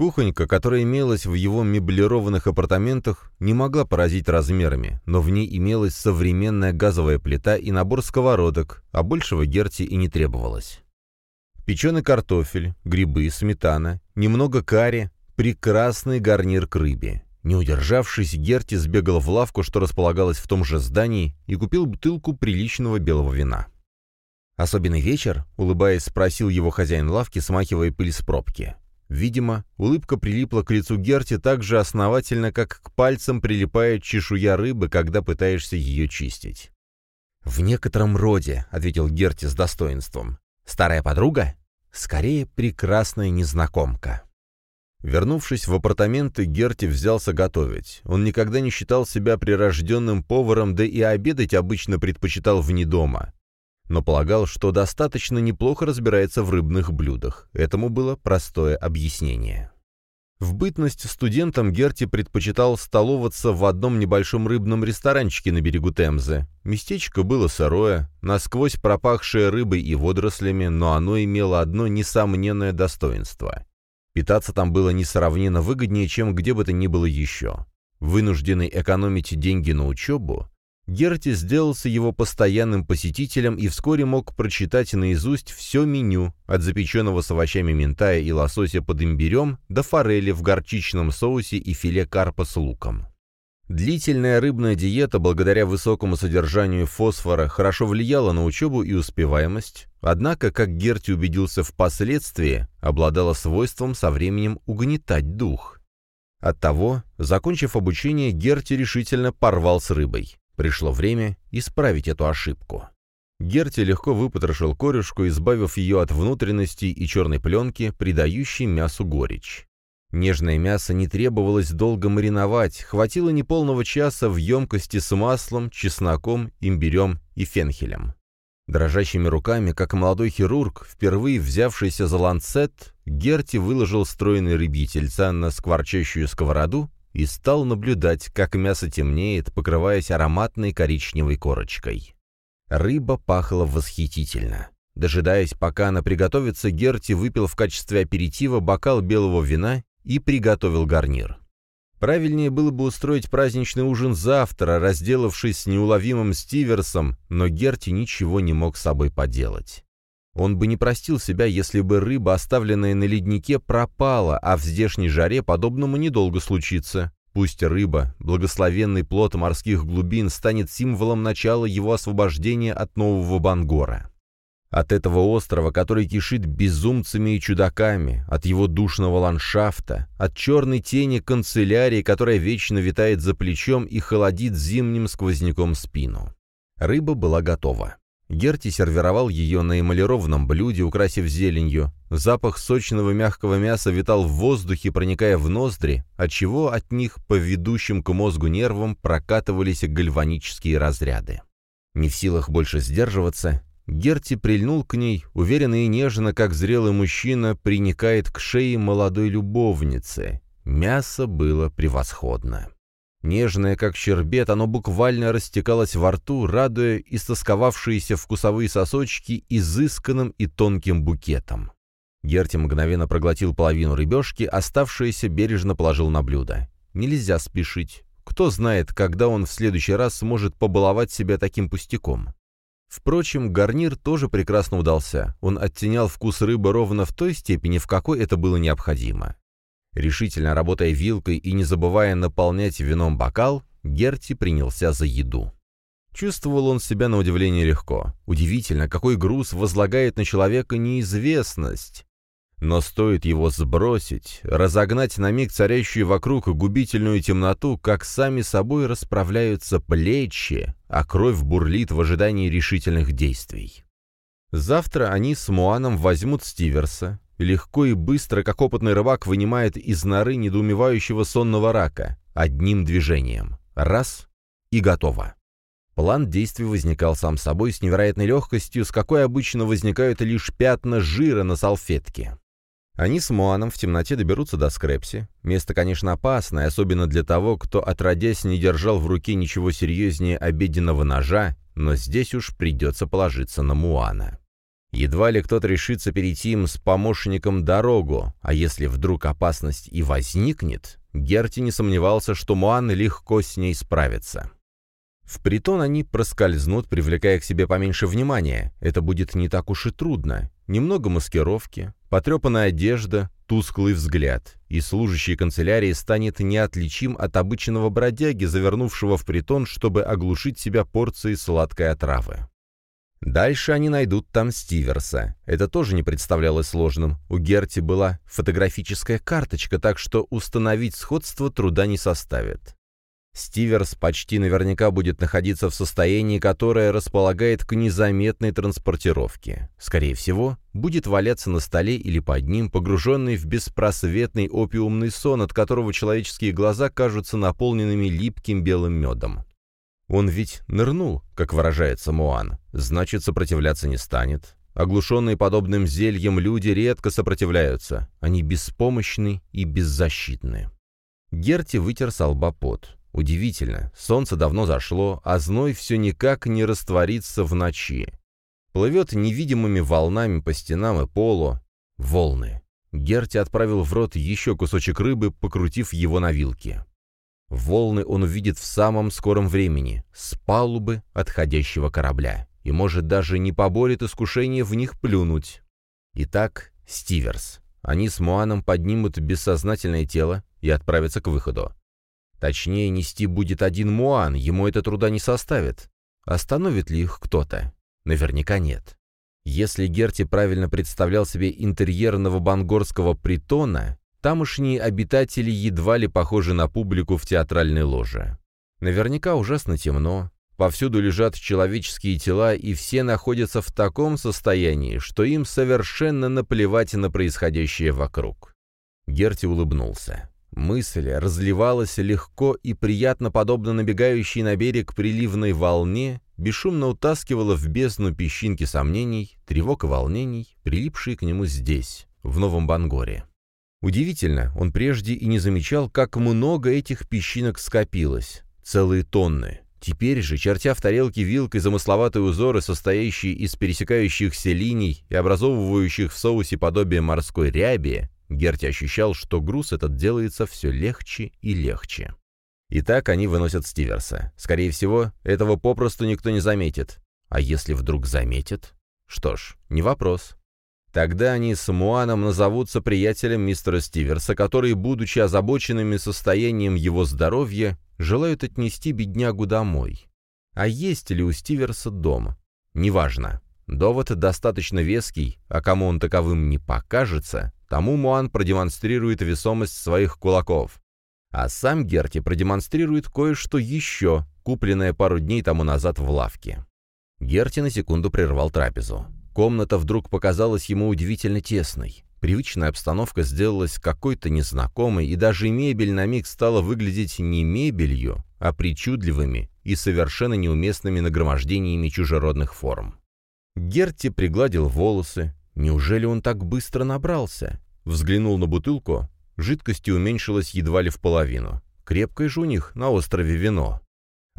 Кухонька, которая имелась в его меблированных апартаментах, не могла поразить размерами, но в ней имелась современная газовая плита и набор сковородок, а большего Герти и не требовалось. Печеный картофель, грибы, сметана, немного карри, прекрасный гарнир к рыбе. Не удержавшись, Герти сбегал в лавку, что располагалась в том же здании, и купил бутылку приличного белого вина. «Особенный вечер?» — улыбаясь, спросил его хозяин лавки, смахивая пыль с пробки. Видимо, улыбка прилипла к лицу Герти так же основательно, как к пальцам прилипает чешуя рыбы, когда пытаешься ее чистить. «В некотором роде», — ответил Герти с достоинством. «Старая подруга? Скорее, прекрасная незнакомка». Вернувшись в апартаменты, Герти взялся готовить. Он никогда не считал себя прирожденным поваром, да и обедать обычно предпочитал вне дома но полагал, что достаточно неплохо разбирается в рыбных блюдах. Этому было простое объяснение. В бытность студентом Герти предпочитал столоваться в одном небольшом рыбном ресторанчике на берегу Темзы. Местечко было сырое, насквозь пропахшее рыбой и водорослями, но оно имело одно несомненное достоинство. Питаться там было несравненно выгоднее, чем где бы то ни было еще. Вынужденный экономить деньги на учебу, Герти сделался его постоянным посетителем и вскоре мог прочитать наизусть все меню, от запеченного с овощами ментая и лосося под имбирем до форели в горчичном соусе и филе карпа с луком. Длительная рыбная диета, благодаря высокому содержанию фосфора, хорошо влияла на учебу и успеваемость, однако, как Герти убедился впоследствии, обладала свойством со временем угнетать дух. Оттого, закончив обучение, Герти решительно порвал с рыбой. Пришло время исправить эту ошибку. Герти легко выпотрошил корюшку, избавив ее от внутренностей и черной пленки, придающей мясу горечь. Нежное мясо не требовалось долго мариновать, хватило неполного часа в емкости с маслом, чесноком, имбирем и фенхелем. Дрожащими руками, как молодой хирург, впервые взявшийся за ланцет, Герти выложил стройный рыбьи тельца на скворчащую сковороду и стал наблюдать, как мясо темнеет, покрываясь ароматной коричневой корочкой. Рыба пахла восхитительно. Дожидаясь, пока она приготовится, Герти выпил в качестве аперитива бокал белого вина и приготовил гарнир. Правильнее было бы устроить праздничный ужин завтра, разделавшись с неуловимым Стиверсом, но Герти ничего не мог с собой поделать. Он бы не простил себя, если бы рыба, оставленная на леднике, пропала, а в здешней жаре подобному недолго случится. Пусть рыба, благословенный плод морских глубин, станет символом начала его освобождения от нового Бангора. От этого острова, который кишит безумцами и чудаками, от его душного ландшафта, от черной тени канцелярии, которая вечно витает за плечом и холодит зимним сквозняком спину. Рыба была готова. Герти сервировал ее на эмалированном блюде, украсив зеленью. Запах сочного мягкого мяса витал в воздухе, проникая в ноздри, отчего от них по ведущим к мозгу нервам прокатывались гальванические разряды. Не в силах больше сдерживаться, Герти прильнул к ней, уверенно и нежно, как зрелый мужчина приникает к шее молодой любовницы. Мясо было превосходно. Нежное, как щербет, оно буквально растекалось во рту, радуя истосковавшиеся вкусовые сосочки изысканным и тонким букетом. Герти мгновенно проглотил половину рыбешки, оставшееся бережно положил на блюдо. Нельзя спешить. Кто знает, когда он в следующий раз сможет побаловать себя таким пустяком. Впрочем, гарнир тоже прекрасно удался. Он оттенял вкус рыбы ровно в той степени, в какой это было необходимо. Решительно работая вилкой и не забывая наполнять вином бокал, Герти принялся за еду. Чувствовал он себя на удивление легко. Удивительно, какой груз возлагает на человека неизвестность. Но стоит его сбросить, разогнать на миг царящую вокруг губительную темноту, как сами собой расправляются плечи, а кровь бурлит в ожидании решительных действий. Завтра они с Муаном возьмут Стиверса, Легко и быстро, как опытный рыбак, вынимает из норы недоумевающего сонного рака. Одним движением. Раз — и готово. План действий возникал сам собой с невероятной легкостью, с какой обычно возникают лишь пятна жира на салфетке. Они с Моаном в темноте доберутся до Скрепси. Место, конечно, опасное, особенно для того, кто, отродясь, не держал в руке ничего серьезнее обеденного ножа, но здесь уж придется положиться на Муана. Едва ли кто-то решится перейти им с помощником дорогу, а если вдруг опасность и возникнет, Герти не сомневался, что Муан легко с ней справится. В притон они проскользнут, привлекая к себе поменьше внимания. Это будет не так уж и трудно. Немного маскировки, потрепанная одежда, тусклый взгляд, и служащий канцелярии станет неотличим от обычного бродяги, завернувшего в притон, чтобы оглушить себя порцией сладкой отравы. Дальше они найдут там Стиверса. Это тоже не представлялось сложным. У Герти была фотографическая карточка, так что установить сходство труда не составит. Стиверс почти наверняка будет находиться в состоянии, которое располагает к незаметной транспортировке. Скорее всего, будет валяться на столе или под ним, погруженный в беспросветный опиумный сон, от которого человеческие глаза кажутся наполненными липким белым медом. Он ведь нырнул, как выражается Муан, значит, сопротивляться не станет. Оглушенные подобным зельем люди редко сопротивляются, они беспомощны и беззащитны. Герти вытер с. Удивительно, солнце давно зашло, а зной все никак не растворится в ночи. Плывет невидимыми волнами по стенам и полу. Волны. Герти отправил в рот еще кусочек рыбы, покрутив его на вилке. Волны он увидит в самом скором времени, с палубы отходящего корабля, и, может, даже не поборет искушение в них плюнуть. Итак, Стиверс. Они с Муаном поднимут бессознательное тело и отправятся к выходу. Точнее, нести будет один Муан, ему это труда не составит. Остановит ли их кто-то? Наверняка нет. Если Герти правильно представлял себе интерьер новобангорского притона, Тамошние обитатели едва ли похожи на публику в театральной ложе. Наверняка ужасно темно, повсюду лежат человеческие тела, и все находятся в таком состоянии, что им совершенно наплевать на происходящее вокруг. Герти улыбнулся. Мысль разливалась легко и приятно, подобно набегающей на берег приливной волне, бесшумно утаскивала в бездну песчинки сомнений, тревог и волнений, прилипшие к нему здесь, в Новом Бангоре. Удивительно, он прежде и не замечал, как много этих песчинок скопилось. Целые тонны. Теперь же, чертя в тарелке вилкой замысловатые узоры, состоящие из пересекающихся линий и образовывающих в соусе подобие морской ряби, Герти ощущал, что груз этот делается все легче и легче. Итак, они выносят Стиверса. Скорее всего, этого попросту никто не заметит. А если вдруг заметит? Что ж, не вопрос. Тогда они с Муаном назовутся приятелем мистера Стиверса, которые, будучи озабоченными состоянием его здоровья, желают отнести беднягу домой. А есть ли у Стиверса дом? Неважно. Довод достаточно веский, а кому он таковым не покажется, тому Муан продемонстрирует весомость своих кулаков. А сам Герти продемонстрирует кое-что еще, купленное пару дней тому назад в лавке. Герти на секунду прервал трапезу. Комната вдруг показалась ему удивительно тесной. Привычная обстановка сделалась какой-то незнакомой, и даже мебель на миг стала выглядеть не мебелью, а причудливыми и совершенно неуместными нагромождениями чужеродных форм. Герти пригладил волосы. Неужели он так быстро набрался? Взглянул на бутылку. Жидкости уменьшилась едва ли в половину. Крепкое же у них на острове вино.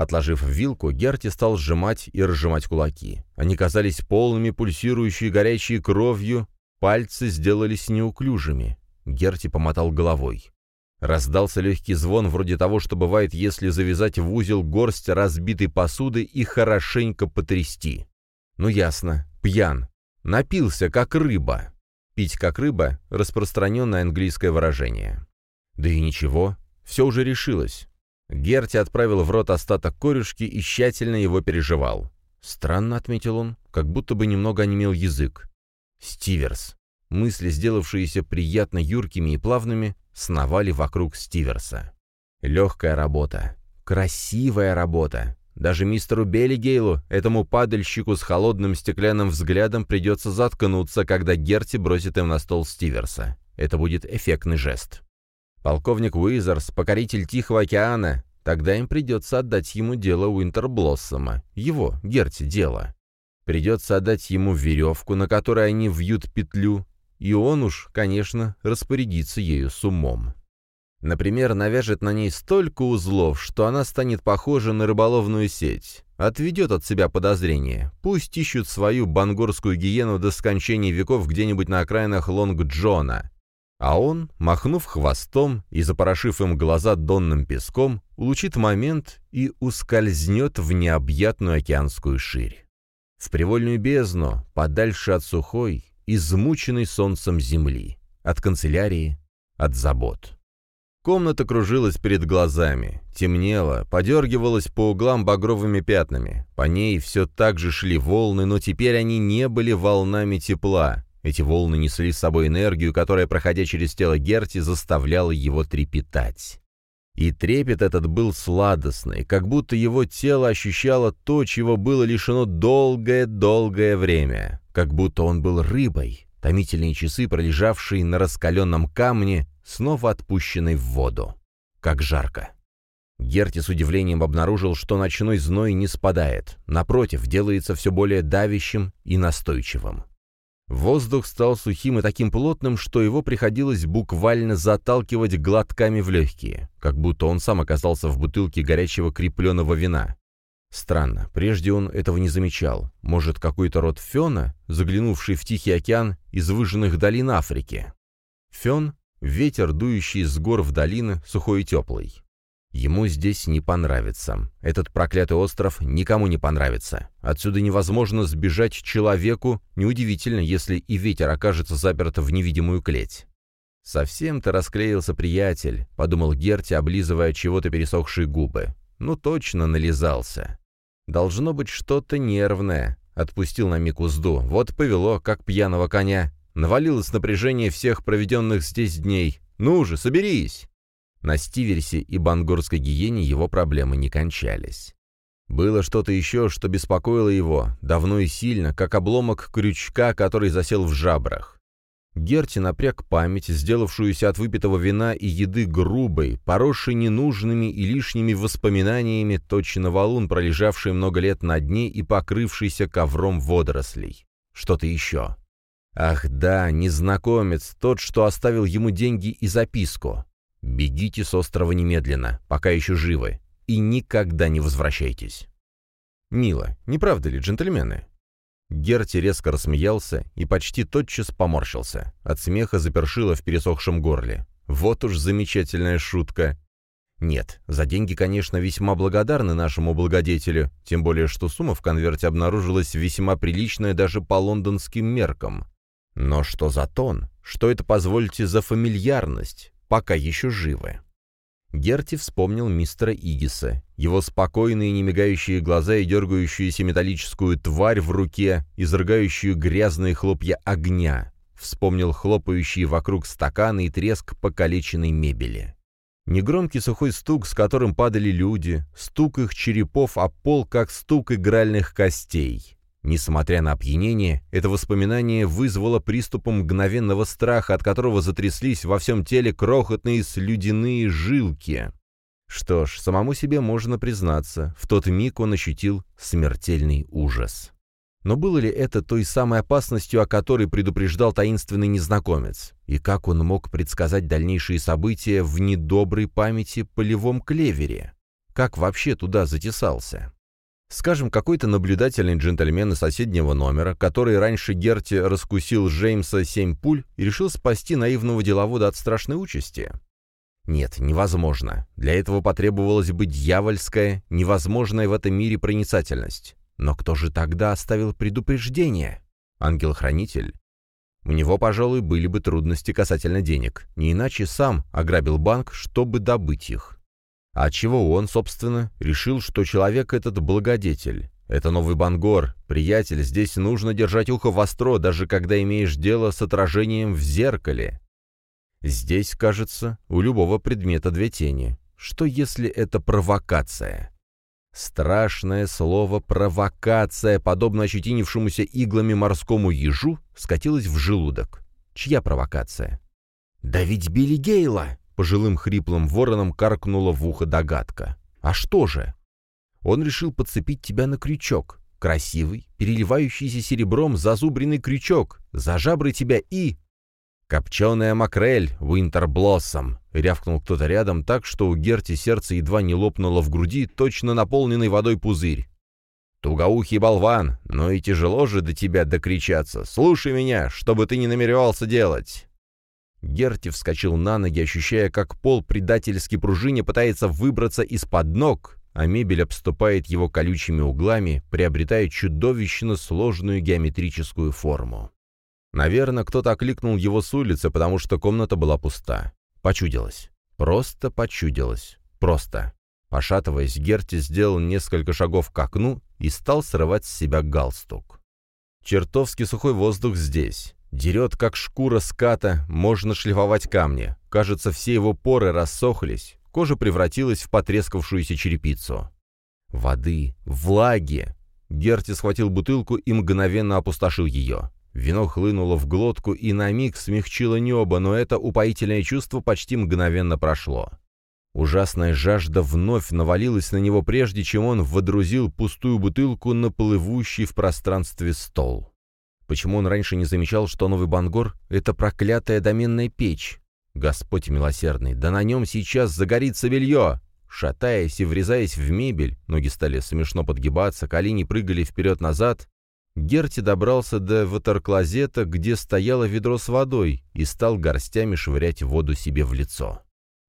Отложив вилку, Герти стал сжимать и разжимать кулаки. Они казались полными, пульсирующей горячей кровью, пальцы сделались неуклюжими. Герти помотал головой. Раздался легкий звон, вроде того, что бывает, если завязать в узел горсть разбитой посуды и хорошенько потрясти. Ну ясно, пьян. Напился, как рыба. Пить как рыба — распространенное английское выражение. Да и ничего, все уже решилось. Герти отправил в рот остаток корюшки и тщательно его переживал. «Странно», — отметил он, — как будто бы немного онемел язык. «Стиверс». Мысли, сделавшиеся приятно юркими и плавными, сновали вокруг Стиверса. Легкая работа. Красивая работа. Даже мистеру Беллигейлу, этому падальщику с холодным стеклянным взглядом, придется заткнуться, когда Герти бросит им на стол Стиверса. Это будет эффектный жест. Полковник Уизерс, покоритель Тихого океана, тогда им придется отдать ему дело Уинтерблоссома, его, Герти, дело. Придется отдать ему веревку, на которой они вьют петлю, и он уж, конечно, распорядится ею с умом. Например, навяжет на ней столько узлов, что она станет похожа на рыболовную сеть. Отведет от себя подозрение. Пусть ищут свою бангорскую гиену до скончания веков где-нибудь на окраинах Лонг-Джона. А он, махнув хвостом и запорошив им глаза донным песком, улучит момент и ускользнет в необъятную океанскую ширь. В привольную бездну, подальше от сухой, измученной солнцем земли, от канцелярии, от забот. Комната кружилась перед глазами, темнела, подергивалась по углам багровыми пятнами. По ней все так же шли волны, но теперь они не были волнами тепла. Эти волны несли с собой энергию, которая, проходя через тело Герти, заставляла его трепетать. И трепет этот был сладостный, как будто его тело ощущало то, чего было лишено долгое-долгое время, как будто он был рыбой, томительные часы, пролежавшие на раскаленном камне, снова отпущенной в воду. Как жарко. Герти с удивлением обнаружил, что ночной зной не спадает, напротив, делается все более давящим и настойчивым. Воздух стал сухим и таким плотным, что его приходилось буквально заталкивать глотками в легкие, как будто он сам оказался в бутылке горячего крепленного вина. Странно, прежде он этого не замечал. Может, какой-то род фена, заглянувший в Тихий океан из выжженных долин Африки? Фен — ветер, дующий с гор в долины, сухой и теплый. Ему здесь не понравится. Этот проклятый остров никому не понравится. Отсюда невозможно сбежать человеку, неудивительно, если и ветер окажется заперт в невидимую клеть. «Совсем-то расклеился приятель», — подумал Герти, облизывая чего-то пересохшие губы. «Ну точно нализался». «Должно быть что-то нервное», — отпустил на миг узду. «Вот повело, как пьяного коня. Навалилось напряжение всех проведенных здесь дней. Ну же, соберись!» На Стиверсе и Бангорской гиене его проблемы не кончались. Было что-то еще, что беспокоило его, давно и сильно, как обломок крючка, который засел в жабрах. Герти напряг память, сделавшуюся от выпитого вина и еды грубой, поросшей ненужными и лишними воспоминаниями, точно валун, пролежавший много лет на дне и покрывшийся ковром водорослей. Что-то еще. Ах да, незнакомец, тот, что оставил ему деньги и записку. Бегите с острова немедленно, пока еще живы, и никогда не возвращайтесь. Мило, не правда ли, джентльмены? Герти резко рассмеялся и почти тотчас поморщился. От смеха запершило в пересохшем горле. Вот уж замечательная шутка. Нет, за деньги, конечно, весьма благодарны нашему благодетелю, тем более что сумма в конверте обнаружилась весьма приличная даже по лондонским меркам. Но что за тон? Что это, позвольте, за фамильярность? Пока еще живы. Герти вспомнил мистера Игиса, его спокойные немигающие глаза и дергающуюся металлическую тварь в руке, изрыгающую грязные хлопья огня. Вспомнил хлопающие вокруг стаканы и треск покалеченной мебели. Негромкий сухой стук, с которым падали люди, стук их черепов о пол, как стук игральных костей. Несмотря на опьянение, это воспоминание вызвало приступом мгновенного страха, от которого затряслись во всем теле крохотные слюдяные жилки. Что ж, самому себе можно признаться, в тот миг он ощутил смертельный ужас. Но было ли это той самой опасностью, о которой предупреждал таинственный незнакомец? И как он мог предсказать дальнейшие события в недоброй памяти полевом клевере? Как вообще туда затесался? Скажем, какой-то наблюдательный джентльмен из соседнего номера, который раньше Герти раскусил Джеймса семь пуль и решил спасти наивного деловода от страшной участи? Нет, невозможно. Для этого потребовалась бы дьявольская, невозможная в этом мире проницательность. Но кто же тогда оставил предупреждение? Ангел-хранитель? У него, пожалуй, были бы трудности касательно денег. Не иначе сам ограбил банк, чтобы добыть их. А чего он, собственно, решил, что человек этот благодетель? Это новый Бангор. Приятель, здесь нужно держать ухо востро, даже когда имеешь дело с отражением в зеркале. Здесь, кажется, у любого предмета две тени. Что если это провокация? Страшное слово «провокация», подобно ощетинившемуся иглами морскому ежу, скатилось в желудок. Чья провокация? «Да ведь Билли Гейла!» Пожилым хриплым вороном каркнула в ухо догадка. «А что же?» «Он решил подцепить тебя на крючок. Красивый, переливающийся серебром зазубренный крючок. За жабры тебя и...» «Копченая макрель, Уинтерблоссом!» — рявкнул кто-то рядом так, что у Герти сердце едва не лопнуло в груди, точно наполненный водой пузырь. «Тугоухий болван, но и тяжело же до тебя докричаться. Слушай меня, что бы ты ни намеревался делать!» Герти вскочил на ноги, ощущая, как пол предательски пружине пытается выбраться из-под ног, а мебель обступает его колючими углами, приобретая чудовищно сложную геометрическую форму. Наверное, кто-то окликнул его с улицы, потому что комната была пуста. Почудилось. Просто почудилось. Просто. Пошатываясь, Герти сделал несколько шагов к окну и стал срывать с себя галстук. Чертовски сухой воздух здесь. Дерет, как шкура ската, можно шлифовать камни. Кажется, все его поры рассохлись, кожа превратилась в потрескавшуюся черепицу. Воды, влаги. Герти схватил бутылку и мгновенно опустошил ее. Вино хлынуло в глотку и на миг смягчило небо, но это упоительное чувство почти мгновенно прошло. Ужасная жажда вновь навалилась на него, прежде чем он водрузил пустую бутылку на плывущий в пространстве стол. Почему он раньше не замечал, что Новый Бангор — это проклятая доменная печь? Господь милосердный, да на нем сейчас загорится белье! Шатаясь и врезаясь в мебель, ноги стали смешно подгибаться, колени прыгали вперед-назад, Герти добрался до ватерклозета, где стояло ведро с водой, и стал горстями швырять воду себе в лицо.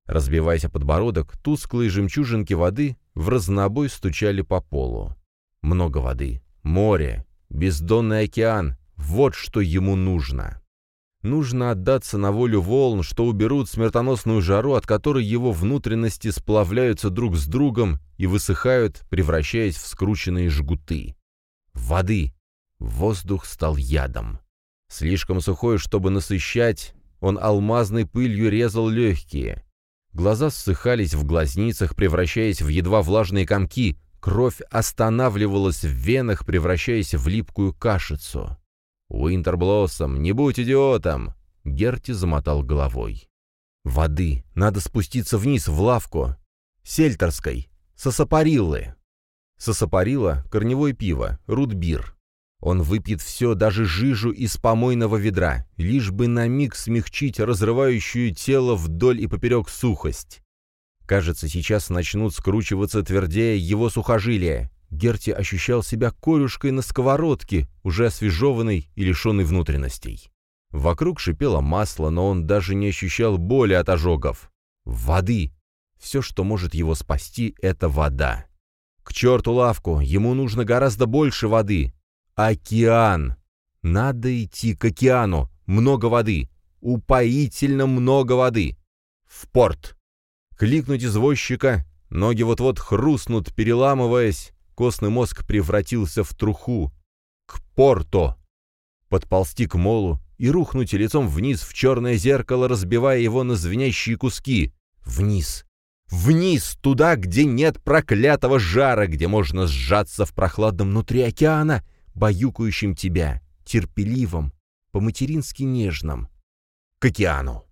Разбиваясь о подбородок, тусклые жемчужинки воды в разнобой стучали по полу. Много воды, море, бездонный океан — вот что ему нужно. Нужно отдаться на волю волн, что уберут смертоносную жару, от которой его внутренности сплавляются друг с другом и высыхают, превращаясь в скрученные жгуты. Воды. Воздух стал ядом. Слишком сухой, чтобы насыщать, он алмазной пылью резал легкие. Глаза ссыхались в глазницах, превращаясь в едва влажные комки, кровь останавливалась в венах, превращаясь в липкую кашицу. «Уинтерблоссом, не будь идиотом!» Герти замотал головой. «Воды. Надо спуститься вниз, в лавку. Сельтерской. Сосапариллы». Сосапарилла — корневое пиво, рудбир. Он выпьет все, даже жижу из помойного ведра, лишь бы на миг смягчить разрывающую тело вдоль и поперек сухость. Кажется, сейчас начнут скручиваться твердее его сухожилия. Герти ощущал себя корюшкой на сковородке, уже освежеванной и лишенной внутренностей. Вокруг шипело масло, но он даже не ощущал боли от ожогов. Воды. Все, что может его спасти, — это вода. К черту лавку, ему нужно гораздо больше воды. Океан. Надо идти к океану. Много воды. Упоительно много воды. В порт. Кликнуть извозчика. Ноги вот-вот хрустнут, переламываясь. Костный мозг превратился в труху. К порту. Подползти к молу и рухнуть лицом вниз в черное зеркало, разбивая его на звенящие куски. Вниз. Вниз, туда, где нет проклятого жара, где можно сжаться в прохладном внутри океана, баюкающим тебя, терпеливым, по-матерински нежным, к океану.